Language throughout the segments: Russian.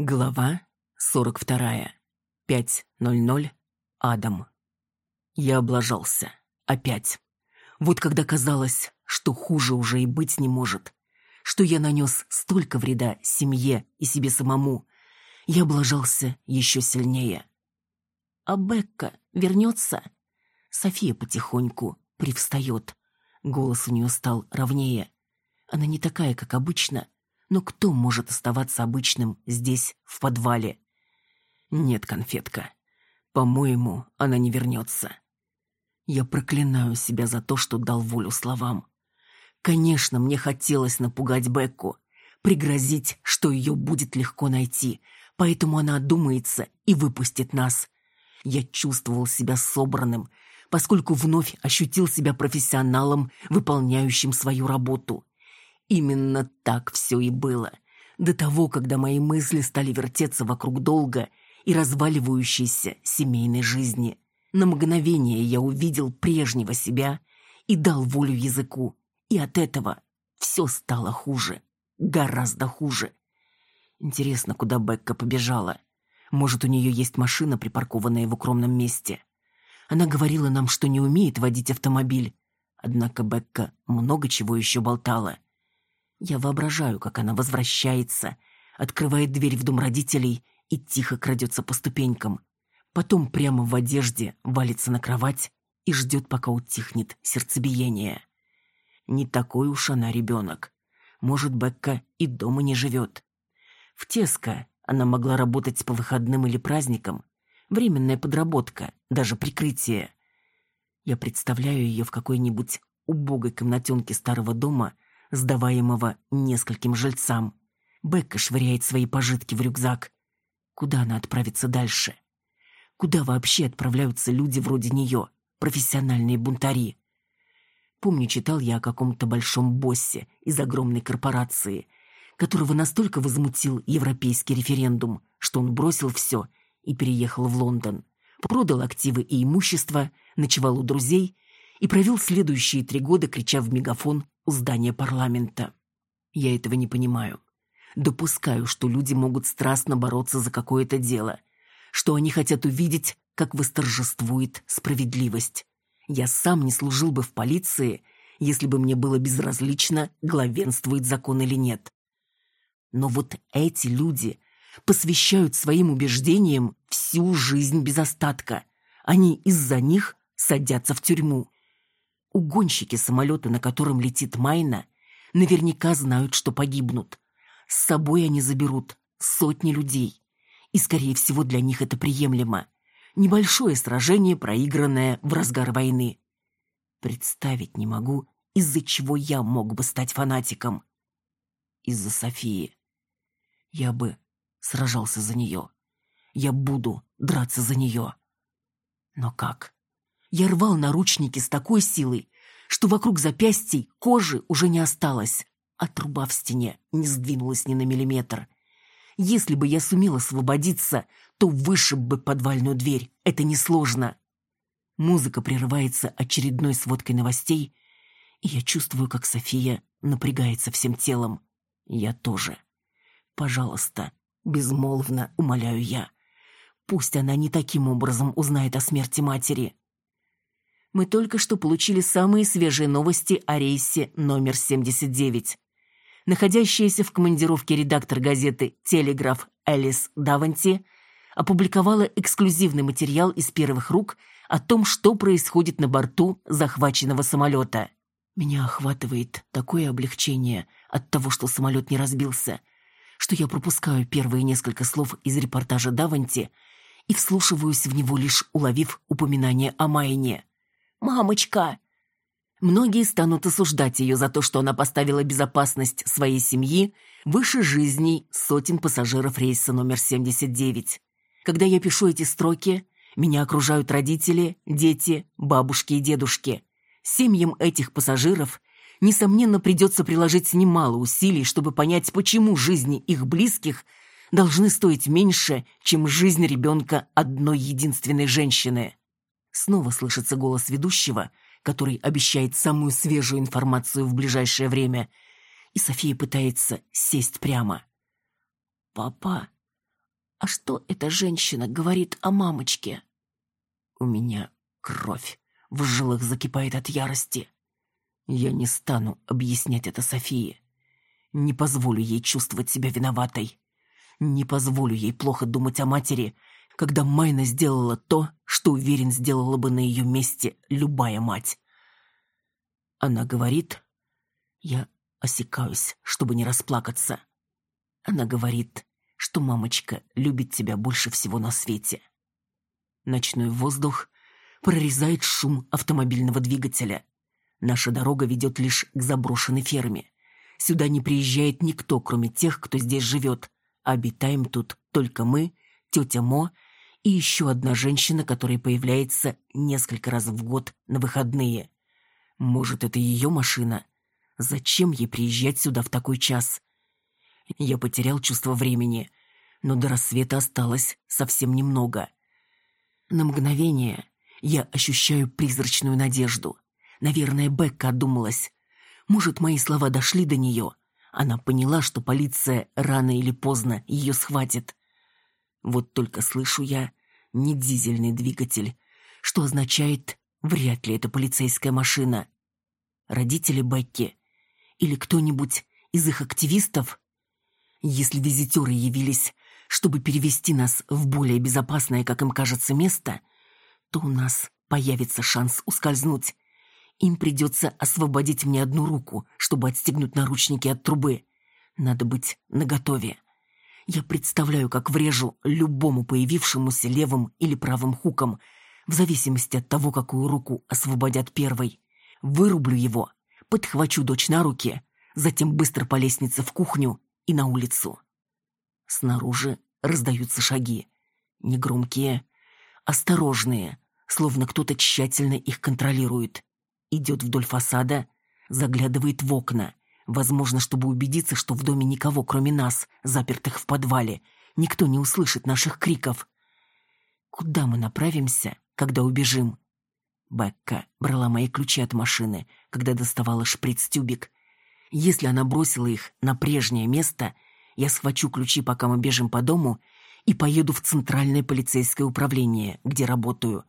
Глава 42. 5.00. Адам. Я облажался. Опять. Вот когда казалось, что хуже уже и быть не может, что я нанес столько вреда семье и себе самому, я облажался еще сильнее. «А Бекка вернется?» София потихоньку привстает. Голос у нее стал ровнее. Она не такая, как обычно, но кто может оставаться обычным здесь, в подвале? Нет, конфетка. По-моему, она не вернется. Я проклинаю себя за то, что дал волю словам. Конечно, мне хотелось напугать Бекку, пригрозить, что ее будет легко найти, поэтому она одумается и выпустит нас. Я чувствовал себя собранным, поскольку вновь ощутил себя профессионалом, выполняющим свою работу. Именно так все и было. До того, когда мои мысли стали вертеться вокруг долга и разваливающейся семейной жизни. На мгновение я увидел прежнего себя и дал волю языку. И от этого все стало хуже. Гораздо хуже. Интересно, куда Бекка побежала? Может, у нее есть машина, припаркованная в укромном месте? Она говорила нам, что не умеет водить автомобиль. Однако Бекка много чего еще болтала. Я воображаю, как она возвращается, открывает дверь в дом родителей и тихо крадется по ступенькам. Потом прямо в одежде валится на кровать и ждет, пока утихнет сердцебиение. Не такой уж она ребенок. Может, Бекка и дома не живет. В Теско она могла работать по выходным или праздникам. Временная подработка, даже прикрытие. Я представляю ее в какой-нибудь убогой комнатенке старого дома – сдаваемого нескольким жильцам. Бекка швыряет свои пожитки в рюкзак. Куда она отправится дальше? Куда вообще отправляются люди вроде нее, профессиональные бунтари? Помню, читал я о каком-то большом боссе из огромной корпорации, которого настолько возмутил европейский референдум, что он бросил все и переехал в Лондон. Продал активы и имущество, ночевал у друзей и провел следующие три года, крича в мегафон у здания парламента. Я этого не понимаю. Допускаю, что люди могут страстно бороться за какое-то дело, что они хотят увидеть, как восторжествует справедливость. Я сам не служил бы в полиции, если бы мне было безразлично, главенствует закон или нет. Но вот эти люди посвящают своим убеждениям всю жизнь без остатка. Они из-за них садятся в тюрьму. Угонщики самолета, на котором летит Майна, наверняка знают, что погибнут. С собой они заберут сотни людей. И, скорее всего, для них это приемлемо. Небольшое сражение, проигранное в разгар войны. Представить не могу, из-за чего я мог бы стать фанатиком. Из-за Софии. Я бы сражался за нее. Я буду драться за нее. Но как? Я рвал наручники с такой силой, что вокруг запястий кожи уже не осталось, а труба в стене не сдвинулась ни на миллиметр. Если бы я сумел освободиться, то вышиб бы подвальную дверь. Это несложно. Музыка прерывается очередной сводкой новостей, и я чувствую, как София напрягается всем телом. Я тоже. Пожалуйста, безмолвно умоляю я. Пусть она не таким образом узнает о смерти матери мы только что получили самые свежие новости о рейсе номер 79. Находящаяся в командировке редактор газеты «Телеграф» Элис Даванти опубликовала эксклюзивный материал из первых рук о том, что происходит на борту захваченного самолета. Меня охватывает такое облегчение от того, что самолет не разбился, что я пропускаю первые несколько слов из репортажа Даванти и вслушиваюсь в него, лишь уловив упоминание о Майне. «Мамочка!» Многие станут осуждать ее за то, что она поставила безопасность своей семьи выше жизней сотен пассажиров рейса номер 79. Когда я пишу эти строки, меня окружают родители, дети, бабушки и дедушки. Семьям этих пассажиров, несомненно, придется приложить немало усилий, чтобы понять, почему жизни их близких должны стоить меньше, чем жизнь ребенка одной единственной женщины. Снова слышится голос ведущего, который обещает самую свежую информацию в ближайшее время, и София пытается сесть прямо. «Папа, А что эта женщина говорит о мамочке? У меня кровь в жилах закипает от ярости. Я не стану объяснять это Софии. Не позволю ей чувствовать себя виноватой. Не позволю ей плохо думать о матери, когда Майна сделала то, что, уверен, сделала бы на ее месте любая мать. Она говорит... Я осекаюсь, чтобы не расплакаться. Она говорит, что мамочка любит тебя больше всего на свете. Ночной воздух прорезает шум автомобильного двигателя. Наша дорога ведет лишь к заброшенной ферме. Сюда не приезжает никто, кроме тех, кто здесь живет. Обитаем тут только мы, тетя Мо и еще одна женщина, которая появляется несколько раз в год на выходные. Может, это ее машина? Зачем ей приезжать сюда в такой час? Я потерял чувство времени, но до рассвета осталось совсем немного. На мгновение я ощущаю призрачную надежду. Наверное, Бекка одумалась. Может, мои слова дошли до нее. Она поняла, что полиция рано или поздно ее схватит. Вот только слышу я не дизельный двигатель, что означает, вряд ли это полицейская машина. Родители Бекки или кто-нибудь из их активистов? Если визитеры явились, чтобы перевести нас в более безопасное, как им кажется, место, то у нас появится шанс ускользнуть. Им придется освободить мне одну руку, чтобы отстегнуть наручники от трубы. Надо быть наготове. Я представляю, как врежу любому появившемуся левым или правым хуком, в зависимости от того, какую руку освободят первой. Вырублю его, подхвачу дочь на руки, затем быстро по лестнице в кухню и на улицу. Снаружи раздаются шаги. Негромкие, осторожные, словно кто-то тщательно их контролирует. Идет вдоль фасада, заглядывает в окна. Возможно, чтобы убедиться, что в доме никого, кроме нас, запертых в подвале. Никто не услышит наших криков. Куда мы направимся, когда убежим? Бекка брала мои ключи от машины, когда доставала шприц-тюбик. Если она бросила их на прежнее место, я схвачу ключи, пока мы бежим по дому, и поеду в центральное полицейское управление, где работаю.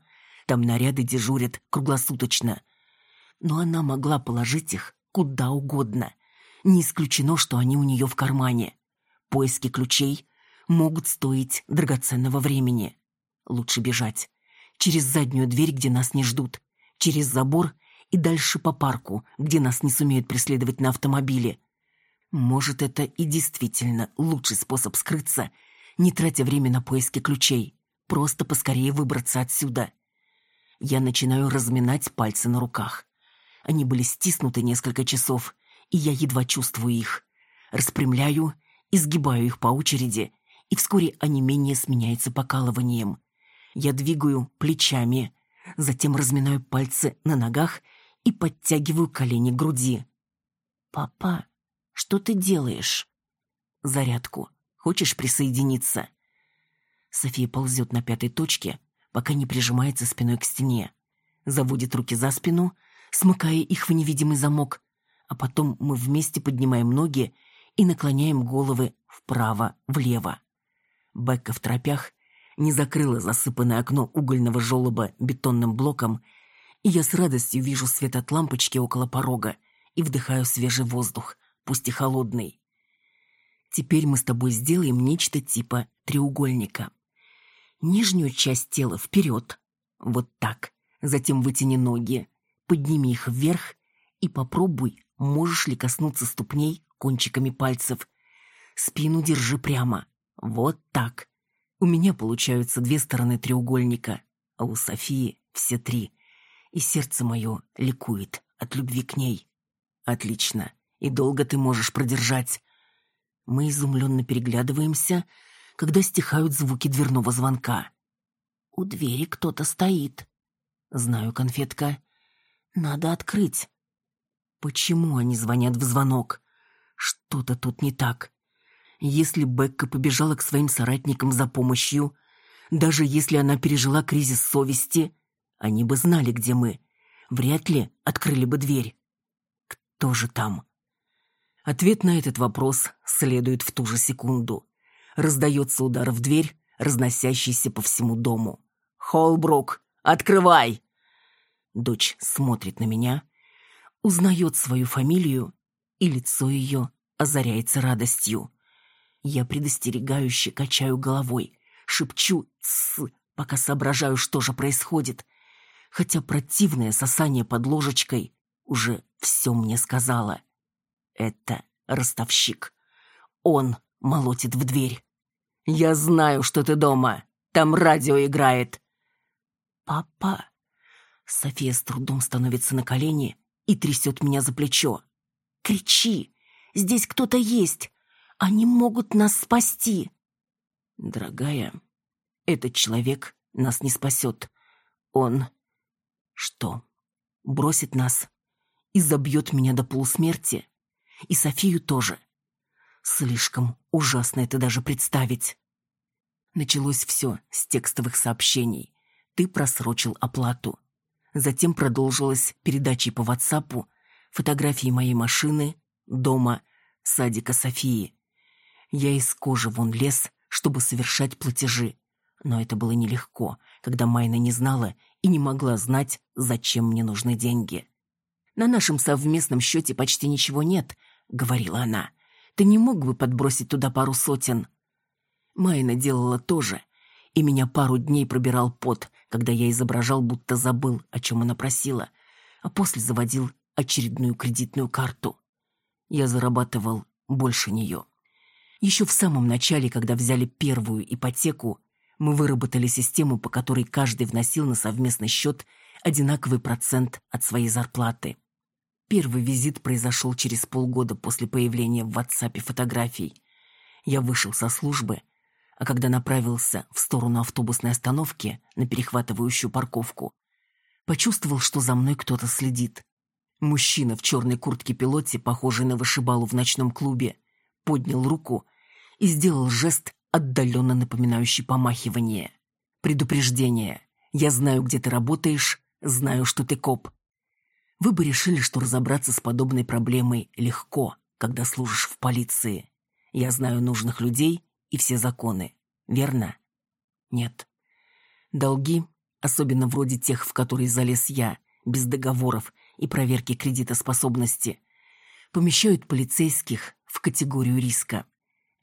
Там наряды дежурят круглосуточно но она могла положить их куда угодно. Не исключено, что они у нее в кармане. Поиски ключей могут стоить драгоценного времени. Лучше бежать. Через заднюю дверь, где нас не ждут. Через забор и дальше по парку, где нас не сумеют преследовать на автомобиле. Может, это и действительно лучший способ скрыться, не тратя время на поиски ключей. Просто поскорее выбраться отсюда. Я начинаю разминать пальцы на руках. Они были стиснуты несколько часов, и я едва чувствую их. Распрямляю, изгибаю их по очереди, и вскоре онемение сменяется покалыванием. Я двигаю плечами, затем разминаю пальцы на ногах и подтягиваю колени к груди. «Папа, что ты делаешь?» «Зарядку. Хочешь присоединиться?» София ползет на пятой точке, пока не прижимается спиной к стене. Заводит руки за спину — смыкая их в невидимый замок, а потом мы вместе поднимаем ноги и наклоняем головы вправо-влево. Бекка в тропях не закрыла засыпанное окно угольного желоба бетонным блоком, и я с радостью вижу свет от лампочки около порога и вдыхаю свежий воздух, пусть и холодный. Теперь мы с тобой сделаем нечто типа треугольника. Нижнюю часть тела вперед, вот так, затем вытяни ноги, Подними их вверх и попробуй, можешь ли коснуться ступней кончиками пальцев. Спину держи прямо. Вот так. У меня получаются две стороны треугольника, а у Софии все три. И сердце мое ликует от любви к ней. Отлично. И долго ты можешь продержать. Мы изумленно переглядываемся, когда стихают звуки дверного звонка. У двери кто-то стоит. Знаю, конфетка. Надо открыть. Почему они звонят в звонок? Что-то тут не так. Если Бекка побежала к своим соратникам за помощью, даже если она пережила кризис совести, они бы знали, где мы. Вряд ли открыли бы дверь. Кто же там? Ответ на этот вопрос следует в ту же секунду. Раздается удар в дверь, разносящийся по всему дому. «Холбрук, открывай!» Дочь смотрит на меня, узнает свою фамилию, и лицо ее озаряется радостью. Я предостерегающе качаю головой, шепчу «тсс», пока соображаю, что же происходит. Хотя противное сосание под ложечкой уже все мне сказала. Это ростовщик. Он молотит в дверь. «Я знаю, что ты дома. Там радио играет». «Папа...» София с трудом становится на колени и трясет меня за плечо. «Кричи! Здесь кто-то есть! Они могут нас спасти!» «Дорогая, этот человек нас не спасет. Он... что? Бросит нас и забьет меня до полусмерти? И Софию тоже. Слишком ужасно это даже представить. Началось все с текстовых сообщений. Ты просрочил оплату. Затем продолжилось передачей по WhatsApp фотографии моей машины, дома, садика Софии. Я из кожи вон лез, чтобы совершать платежи. Но это было нелегко, когда Майна не знала и не могла знать, зачем мне нужны деньги. «На нашем совместном счете почти ничего нет», — говорила она. «Ты не мог бы подбросить туда пару сотен?» Майна делала то же, и меня пару дней пробирал пот, когда я изображал, будто забыл, о чем она просила, а после заводил очередную кредитную карту. Я зарабатывал больше нее. Еще в самом начале, когда взяли первую ипотеку, мы выработали систему, по которой каждый вносил на совместный счет одинаковый процент от своей зарплаты. Первый визит произошел через полгода после появления в WhatsApp фотографий. Я вышел со службы, а когда направился в сторону автобусной остановки на перехватывающую парковку, почувствовал, что за мной кто-то следит. Мужчина в черной куртке-пилоте, похожий на вышибалу в ночном клубе, поднял руку и сделал жест, отдаленно напоминающий помахивание. «Предупреждение. Я знаю, где ты работаешь, знаю, что ты коп. Вы бы решили, что разобраться с подобной проблемой легко, когда служишь в полиции. Я знаю нужных людей и все законы, верно? Нет. Долги, особенно вроде тех, в которые залез я, без договоров и проверки кредитоспособности, помещают полицейских в категорию риска.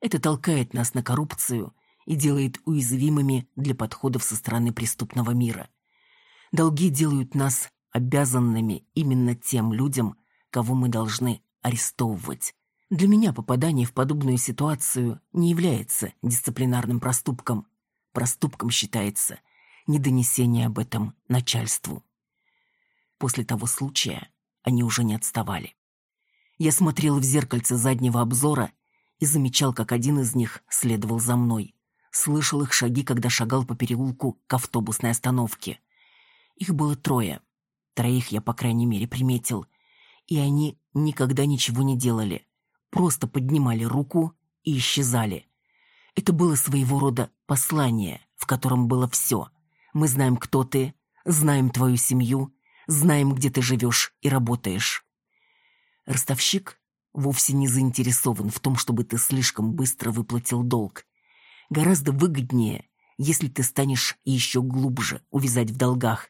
Это толкает нас на коррупцию и делает уязвимыми для подходов со стороны преступного мира. Долги делают нас обязанными именно тем людям, кого мы должны арестовывать. Для меня попадание в подобную ситуацию не является дисциплинарным проступком. Проступком считается недонесение об этом начальству. После того случая они уже не отставали. Я смотрел в зеркальце заднего обзора и замечал, как один из них следовал за мной. Слышал их шаги, когда шагал по переулку к автобусной остановке. Их было трое. Троих я, по крайней мере, приметил. И они никогда ничего не делали. Просто поднимали руку и исчезали. Это было своего рода послание, в котором было все. Мы знаем, кто ты, знаем твою семью, знаем, где ты живешь и работаешь. Ростовщик вовсе не заинтересован в том, чтобы ты слишком быстро выплатил долг. Гораздо выгоднее, если ты станешь еще глубже увязать в долгах.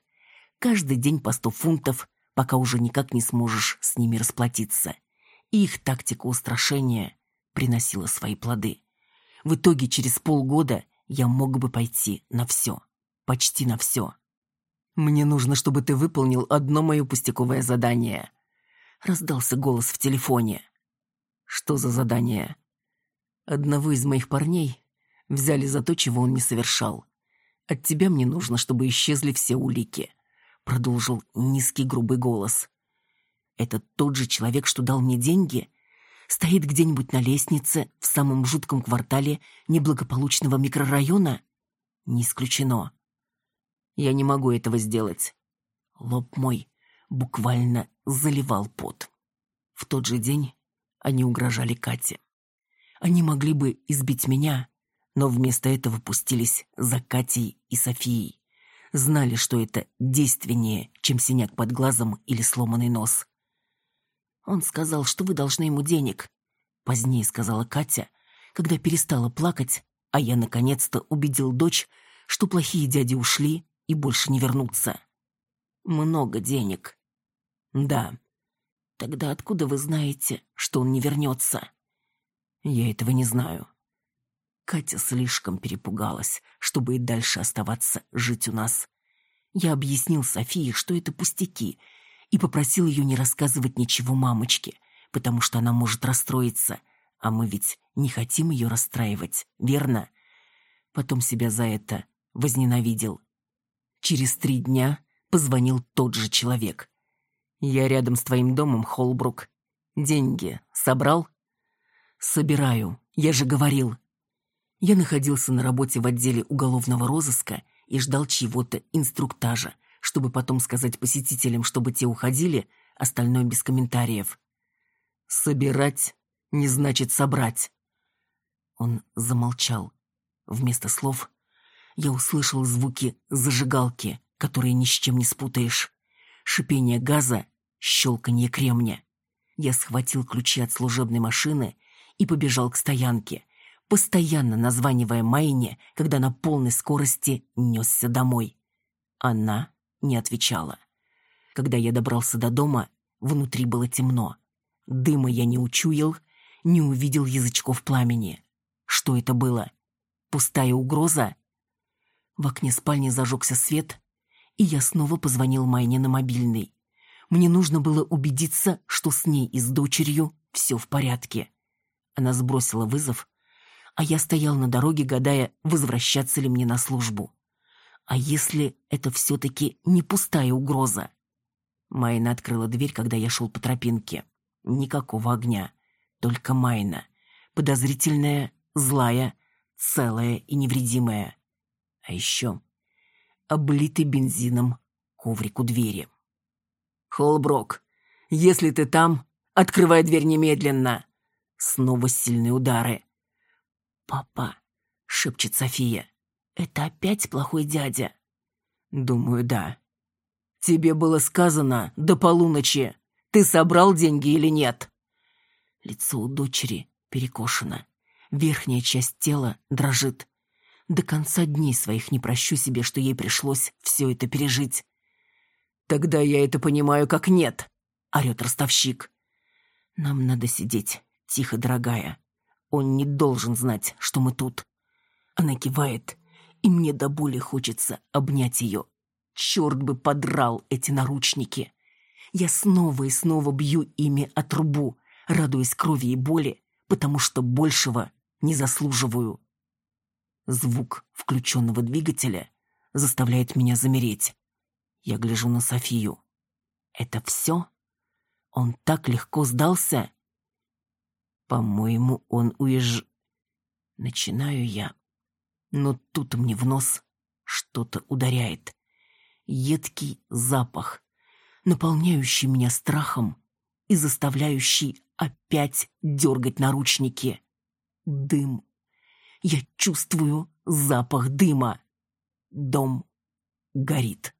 Каждый день по сто фунтов, пока уже никак не сможешь с ними расплатиться. Их тактика устрашения приносила свои плоды. В итоге через полгода я мог бы пойти на все. Почти на все. «Мне нужно, чтобы ты выполнил одно мое пустяковое задание», раздался голос в телефоне. Что за задание? Одного из моих парней взяли за то, чего он не совершал. От тебя мне нужно, чтобы исчезли все улики, продолжил низкий грубый голос. Это тот же человек, что дал мне деньги, стоит где-нибудь на лестнице в самом жутком квартале неблагополучного микрорайона? Не исключено. Я не могу этого сделать. Лоб мой буквально заливал пот. В тот же день они угрожали Кате. Они могли бы избить меня, но вместо этого пустились за Катей и Софией. Знали, что это действеннее, чем синяк под глазом или сломанный нос. Он сказал, что вы должны ему денег. Позднее сказала Катя, когда перестала плакать а я наконец-то убедил дочь, что плохие дяди ушли и больше не вернутся. Много денег. Да. Тогда откуда вы знаете, что он не вернется? Я этого не знаю. Катя слишком перепугалась, чтобы и дальше оставаться жить у нас. Я объяснил Софии, что это пустяки, и попросил ее не рассказывать ничего мамочке, потому что она может расстроиться, а мы ведь не хотим ее расстраивать, верно? Потом себя за это возненавидел. Через три дня позвонил тот же человек. «Я рядом с твоим домом, Холбрук. Деньги собрал?» «Собираю, я же говорил», я находился на работе в отделе уголовного розыска и ждал чьего-то инструктажа, чтобы потом сказать посетителям, чтобы те уходили, остальное без комментариев. «Собирать не значит собрать». Он замолчал. Вместо слов я услышал звуки зажигалки, которые ни с чем не спутаешь. Шипение газа, щелканье кремня. Я схватил ключи от служебной машины и побежал к стоянке — постоянно названивая Майне, когда на полной скорости несся домой. Она не отвечала. Когда я добрался до дома, внутри было темно. Дыма я не учуял, не увидел язычков пламени. Что это было? Пустая угроза? В окне спальни зажегся свет, и я снова позвонил Майне на мобильный. Мне нужно было убедиться, что с ней и с дочерью все в порядке. Она сбросила вызов, а я стоял на дороге, гадая, возвращаться ли мне на службу. А если это все-таки не пустая угроза? Майна открыла дверь, когда я шел по тропинке. Никакого огня, только Майна. Подозрительная, злая, целая и невредимая. А еще облитый бензином коврик у двери. «Холброк, если ты там, открывай дверь немедленно!» Снова сильные удары. «Папа», — шепчет София, — «это опять плохой дядя?» «Думаю, да». «Тебе было сказано до полуночи. Ты собрал деньги или нет?» Лицо у дочери перекошено. Верхняя часть тела дрожит. До конца дней своих не прощу себе, что ей пришлось все это пережить. «Тогда я это понимаю как нет», — орёт ростовщик. «Нам надо сидеть, тихо, дорогая. Он не должен знать, что мы тут. Она кивает, и мне до боли хочется обнять ее. Черт бы подрал эти наручники. Я снова и снова бью ими о трубу, радуясь крови и боли, потому что большего не заслуживаю. Звук включенного двигателя заставляет меня замереть. Я гляжу на Софию. Это все? Он так легко сдался? По-моему, он уезж... Начинаю я. Но тут мне в нос что-то ударяет. Едкий запах, наполняющий меня страхом и заставляющий опять дергать наручники. Дым. Я чувствую запах дыма. Дом горит.